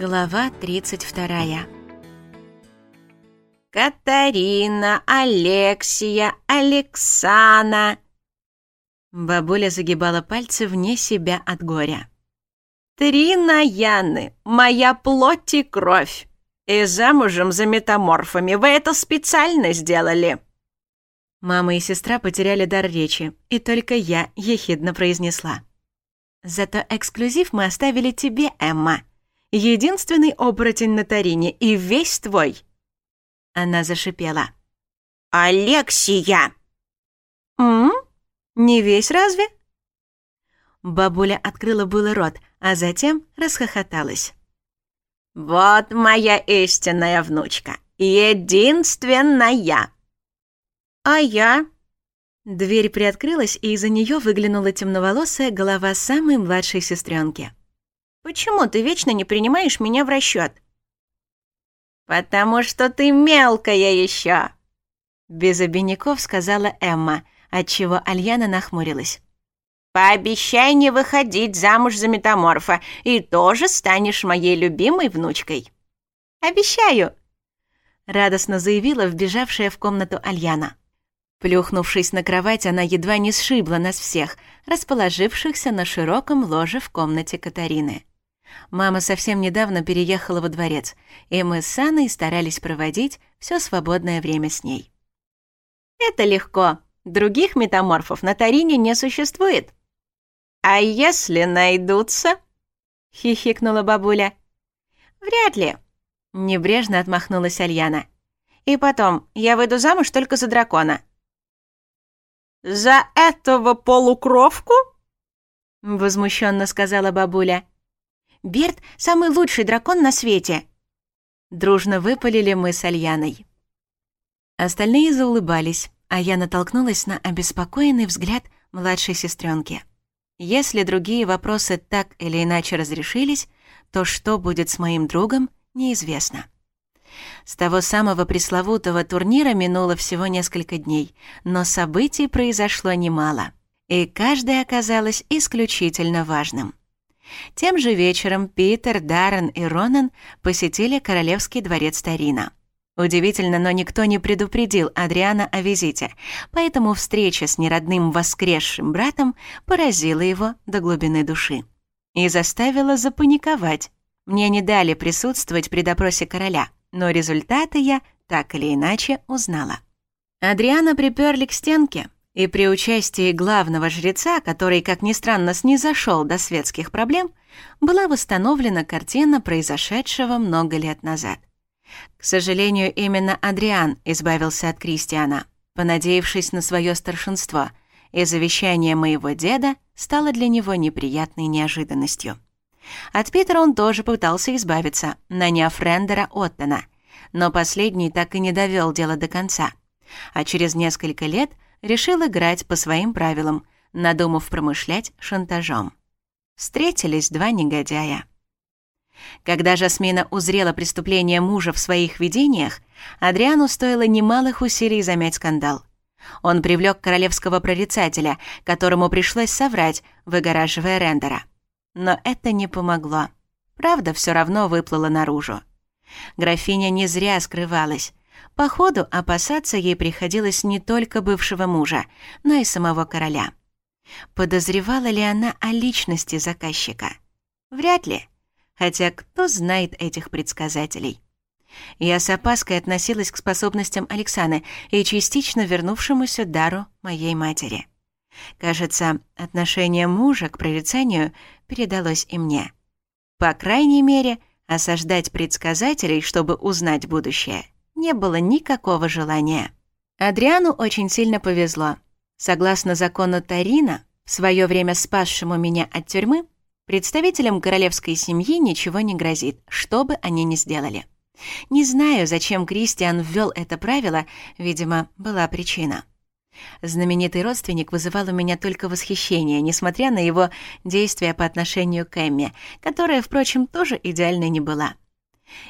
Глава 32 «Катарина, Алексия, Алексана!» Бабуля загибала пальцы вне себя от горя. «Три Наяны, моя плоть и кровь! И замужем за метаморфами вы это специально сделали!» Мама и сестра потеряли дар речи, и только я ехидно произнесла. «Зато эксклюзив мы оставили тебе, Эмма!» единственный оборотень на Тарине и весь твой!» Она зашипела. «Алексия!» «М? Не весь разве?» Бабуля открыла было рот, а затем расхохоталась. «Вот моя истинная внучка! Единственная!» «А я?» Дверь приоткрылась, и из-за нее выглянула темноволосая голова самой младшей сестренки. Почему ты вечно не принимаешь меня в расчет?» «Потому что ты мелкая еще!» Без обиняков сказала Эмма, отчего Альяна нахмурилась. «Пообещай не выходить замуж за метаморфа, и тоже станешь моей любимой внучкой». «Обещаю!» Радостно заявила вбежавшая в комнату Альяна. Плюхнувшись на кровать, она едва не сшибла нас всех, расположившихся на широком ложе в комнате Катарины. Мама совсем недавно переехала во дворец, и мы с Анной старались проводить все свободное время с ней. «Это легко. Других метаморфов на Тарине не существует». «А если найдутся?» — хихикнула бабуля. «Вряд ли», — небрежно отмахнулась Альяна. «И потом, я выйду замуж только за дракона». «За этого полукровку?» — возмущенно сказала бабуля. — Берт — самый лучший дракон на свете!» Дружно выпалили мы с Альяной. Остальные заулыбались, а я натолкнулась на обеспокоенный взгляд младшей сестренки. Если другие вопросы так или иначе разрешились, то что будет с моим другом, неизвестно. С того самого пресловутого турнира минуло всего несколько дней, но событий произошло немало, и каждое оказалось исключительно важным. Тем же вечером Питер, Даррен и Ронан посетили Королевский дворец Тарина. Удивительно, но никто не предупредил Адриана о визите, поэтому встреча с неродным воскресшим братом поразила его до глубины души и заставила запаниковать. Мне не дали присутствовать при допросе короля, но результаты я так или иначе узнала. Адриана приперли к стенке, и при участии главного жреца, который, как ни странно, снизошел до светских проблем, была восстановлена картина произошедшего много лет назад. К сожалению, именно Адриан избавился от Кристиана, понадеявшись на свое старшинство, и завещание моего деда стало для него неприятной неожиданностью. От Питера он тоже пытался избавиться, наняв Рендера Оттона, но последний так и не довел дело до конца. А через несколько лет – решил играть по своим правилам, надумав промышлять шантажом. Встретились два негодяя. Когда Жасмина узрела преступление мужа в своих видениях, Адриану стоило немалых усилий замять скандал. Он привлёк королевского прорицателя, которому пришлось соврать, выгораживая Рендера. Но это не помогло. Правда всё равно выплыла наружу. Графиня не зря скрывалась. Походу, опасаться ей приходилось не только бывшего мужа, но и самого короля. Подозревала ли она о личности заказчика? Вряд ли. Хотя кто знает этих предсказателей? Я с опаской относилась к способностям Алексаны и частично вернувшемуся дару моей матери. Кажется, отношение мужа к прорицанию передалось и мне. По крайней мере, осаждать предсказателей, чтобы узнать будущее — не было никакого желания. Адриану очень сильно повезло. Согласно закону Тарина, в свое время спасшему меня от тюрьмы, представителям королевской семьи ничего не грозит, что бы они ни сделали. Не знаю, зачем Кристиан ввел это правило, видимо, была причина. Знаменитый родственник вызывал у меня только восхищение, несмотря на его действия по отношению к Эмме, которая, впрочем, тоже идеальной не была.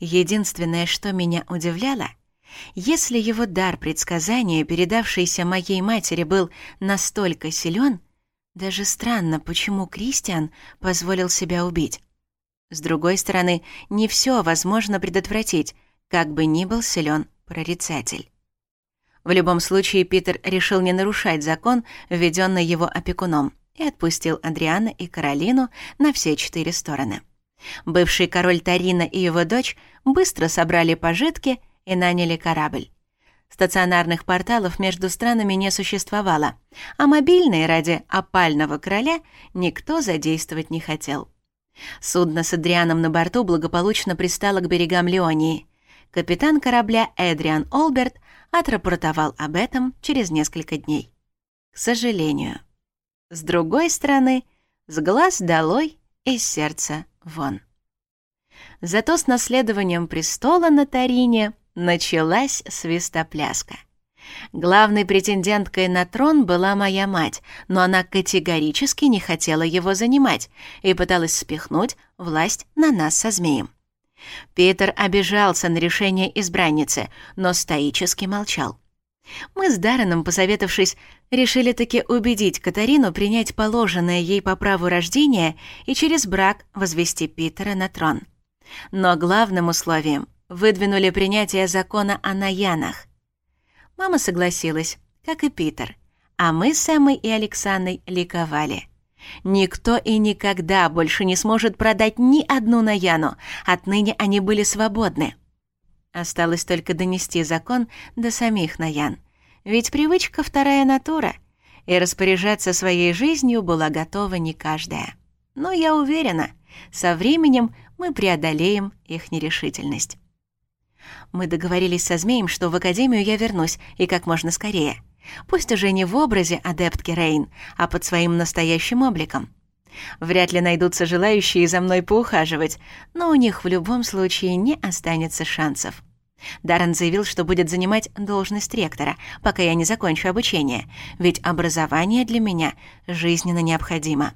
Единственное, что меня удивляло, если его дар предсказания, передавшийся моей матери, был настолько силен, даже странно, почему Кристиан позволил себя убить. С другой стороны, не все возможно предотвратить, как бы ни был силен прорицатель. В любом случае, Питер решил не нарушать закон, введенный его опекуном, и отпустил Адриана и Каролину на все четыре стороны. Бывший король Тарина и его дочь быстро собрали пожитки и наняли корабль. Стационарных порталов между странами не существовало, а мобильные ради опального короля никто задействовать не хотел. Судно с Адрианом на борту благополучно пристало к берегам Леонии. Капитан корабля Эдриан Олберт отрапортовал об этом через несколько дней. К сожалению. С другой стороны, с глаз долой из сердца вон. Зато с наследованием престола на Тарине началась свистопляска. Главной претенденткой на трон была моя мать, но она категорически не хотела его занимать и пыталась спихнуть власть на нас со змеем. Питер обижался на решение избранницы, но стоически молчал. Мы с Дарреном, посоветовавшись, решили таки убедить Катарину принять положенное ей по праву рождения и через брак возвести Питера на трон. Но главным условием выдвинули принятие закона о наянах. Мама согласилась, как и Питер, а мы с Эммой и Александрой ликовали. Никто и никогда больше не сможет продать ни одну наяну, отныне они были свободны. Осталось только донести закон до самих Наян. Ведь привычка — вторая натура, и распоряжаться своей жизнью была готова не каждая. Но я уверена, со временем мы преодолеем их нерешительность. Мы договорились со змеем, что в академию я вернусь, и как можно скорее. Пусть уже не в образе адептки Рейн, а под своим настоящим обликом — Вряд ли найдутся желающие за мной поухаживать, но у них в любом случае не останется шансов. Даррен заявил, что будет занимать должность ректора, пока я не закончу обучение, ведь образование для меня жизненно необходимо.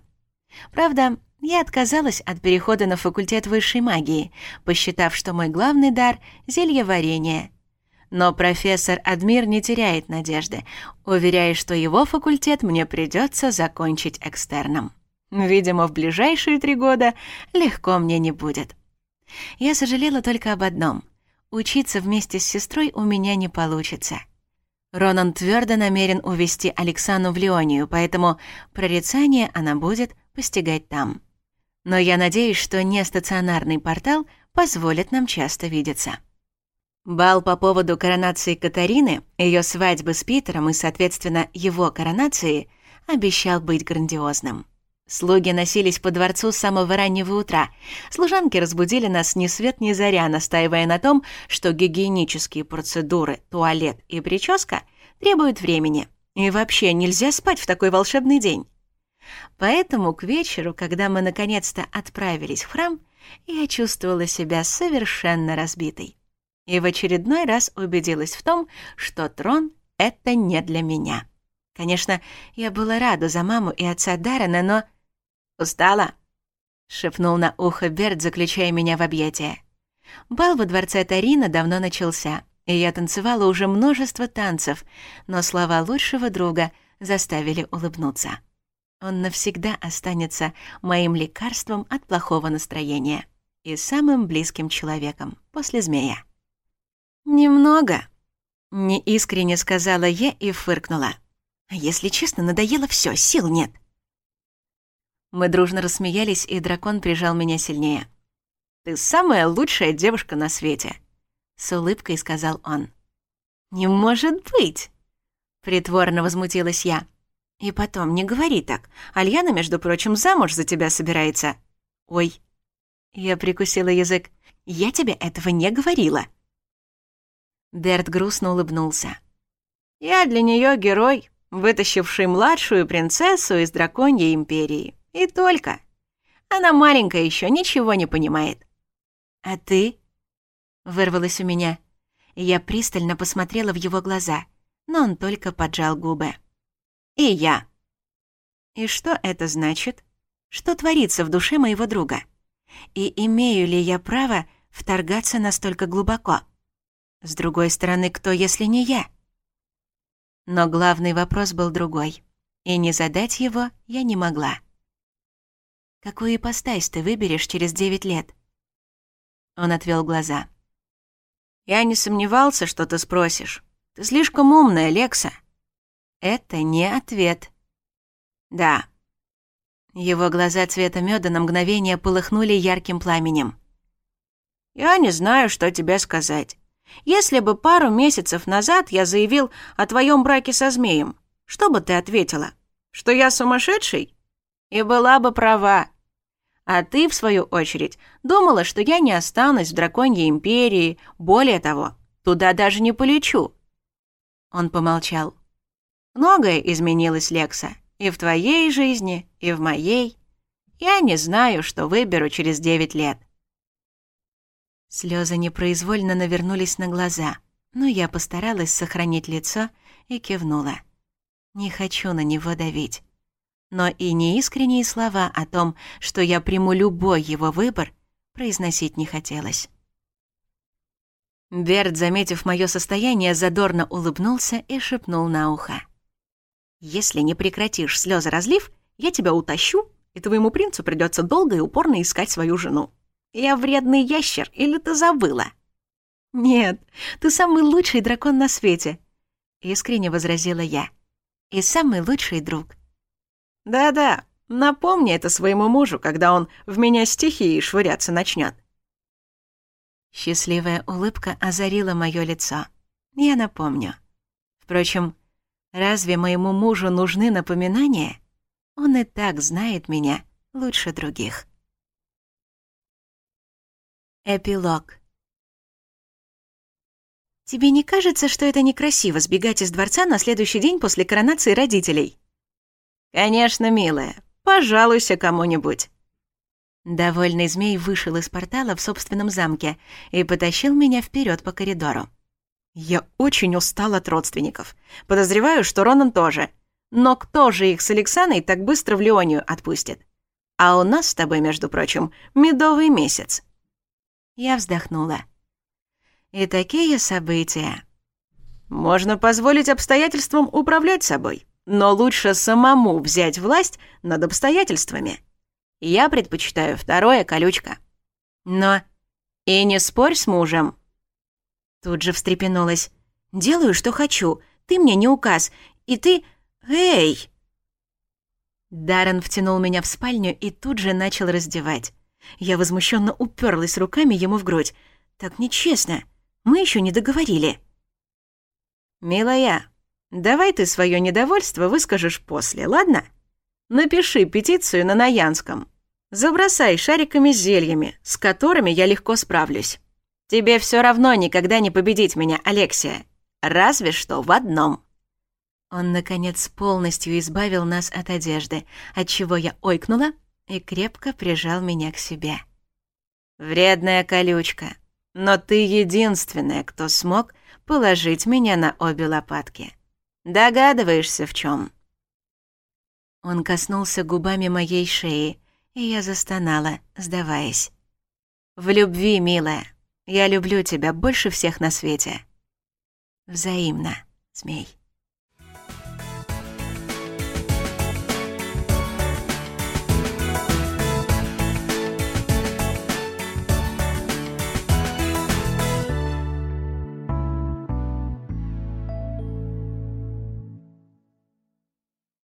Правда, я отказалась от перехода на факультет высшей магии, посчитав, что мой главный дар — зельеварение. Но профессор Адмир не теряет надежды, уверяя, что его факультет мне придется закончить экстерном. Видимо, в ближайшие три года легко мне не будет. Я сожалела только об одном. Учиться вместе с сестрой у меня не получится. Ронан твердо намерен увезти Александру в Леонию, поэтому прорицание она будет постигать там. Но я надеюсь, что нестационарный портал позволит нам часто видеться. Бал по поводу коронации Катарины, ее свадьбы с Питером и, соответственно, его коронации обещал быть грандиозным. Слуги носились по дворцу с самого раннего утра. Служанки разбудили нас ни свет ни заря, настаивая на том, что гигиенические процедуры, туалет и прическа требуют времени. И вообще нельзя спать в такой волшебный день. Поэтому к вечеру, когда мы наконец-то отправились в храм, я чувствовала себя совершенно разбитой. И в очередной раз убедилась в том, что трон — это не для меня. Конечно, я была рада за маму и отца Даррена, но... Устала?» — шепнул на ухо Берт, заключая меня в объятия. Бал во дворце Тарина давно начался, и я танцевала уже множество танцев, но слова лучшего друга заставили улыбнуться. Он навсегда останется моим лекарством от плохого настроения и самым близким человеком после змея. «Немного», — неискренне сказала я и фыркнула. «Если честно, надоело все, сил нет». Мы дружно рассмеялись, и дракон прижал меня сильнее. «Ты самая лучшая девушка на свете!» С улыбкой сказал он. «Не может быть!» Притворно возмутилась я. «И потом, не говори так. Альяна, между прочим, замуж за тебя собирается». «Ой». Я прикусила язык. «Я тебе этого не говорила». Берт грустно улыбнулся. «Я для нее герой, вытащивший младшую принцессу из драконьей империи. И только. Она маленькая еще, ничего не понимает. А ты? Вырвалось у меня. Я пристально посмотрела в его глаза, но он только поджал губы. И я. И что это значит? Что творится в душе моего друга? И имею ли я право вторгаться настолько глубоко? С другой стороны, кто, если не я? Но главный вопрос был другой, и не задать его я не могла. Какую ипостась ты выберешь через девять лет?» Он отвел глаза. «Я не сомневался, что ты спросишь. Ты слишком умная, Лекса». «Это не ответ». «Да». Его глаза цвета меда на мгновение полыхнули ярким пламенем. «Я не знаю, что тебе сказать. Если бы пару месяцев назад я заявил о твоем браке со змеем, что бы ты ответила? Что я сумасшедший?» и была бы права. А ты, в свою очередь, думала, что я не останусь в Драконьей Империи, более того, туда даже не полечу». Он помолчал. «Многое изменилось, Лекса, и в твоей жизни, и в моей. Я не знаю, что выберу через девять лет». Слезы непроизвольно навернулись на глаза, но я постаралась сохранить лицо и кивнула. «Не хочу на него давить» но и неискренние слова о том, что я приму любой его выбор, произносить не хотелось. Берт, заметив мое состояние, задорно улыбнулся и шепнул на ухо. «Если не прекратишь слезы разлив, я тебя утащу, и твоему принцу придется долго и упорно искать свою жену. Я вредный ящер, или ты забыла?» «Нет, ты самый лучший дракон на свете», — искренне возразила я. «И самый лучший друг. Да-да, напомни это своему мужу, когда он в меня стихии швыряться начнет. Счастливая улыбка озарила мое лицо. Я напомню. Впрочем, разве моему мужу нужны напоминания? Он и так знает меня лучше других. Эпилог. «Тебе не кажется, что это некрасиво сбегать из дворца на следующий день после коронации родителей?» «Конечно, милая, пожалуйся кому-нибудь». Довольный змей вышел из портала в собственном замке и потащил меня вперед по коридору. «Я очень устал от родственников. Подозреваю, что Ронан тоже. Но кто же их с Александрой так быстро в Леонию отпустит? А у нас с тобой, между прочим, медовый месяц». Я вздохнула. «И такие события». «Можно позволить обстоятельствам управлять собой», но лучше самому взять власть над обстоятельствами. Я предпочитаю второе колючка. Но и не спорь с мужем. Тут же встрепенулась. «Делаю, что хочу. Ты мне не указ. И ты... Эй!» Даррен втянул меня в спальню и тут же начал раздевать. Я возмущенно уперлась руками ему в грудь. «Так нечестно. Мы еще не договорили». «Милая, Давай ты свое недовольство выскажешь после, ладно? Напиши петицию на Наянском. Забросай шариками зельями, с которыми я легко справлюсь. Тебе все равно никогда не победить меня, Алексия. Разве что в одном. Он, наконец, полностью избавил нас от одежды, отчего я ойкнула и крепко прижал меня к себе. «Вредная колючка, но ты единственная, кто смог положить меня на обе лопатки». Догадываешься, в чем? Он коснулся губами моей шеи, и я застонала, сдаваясь. «В любви, милая. Я люблю тебя больше всех на свете». «Взаимно, змей».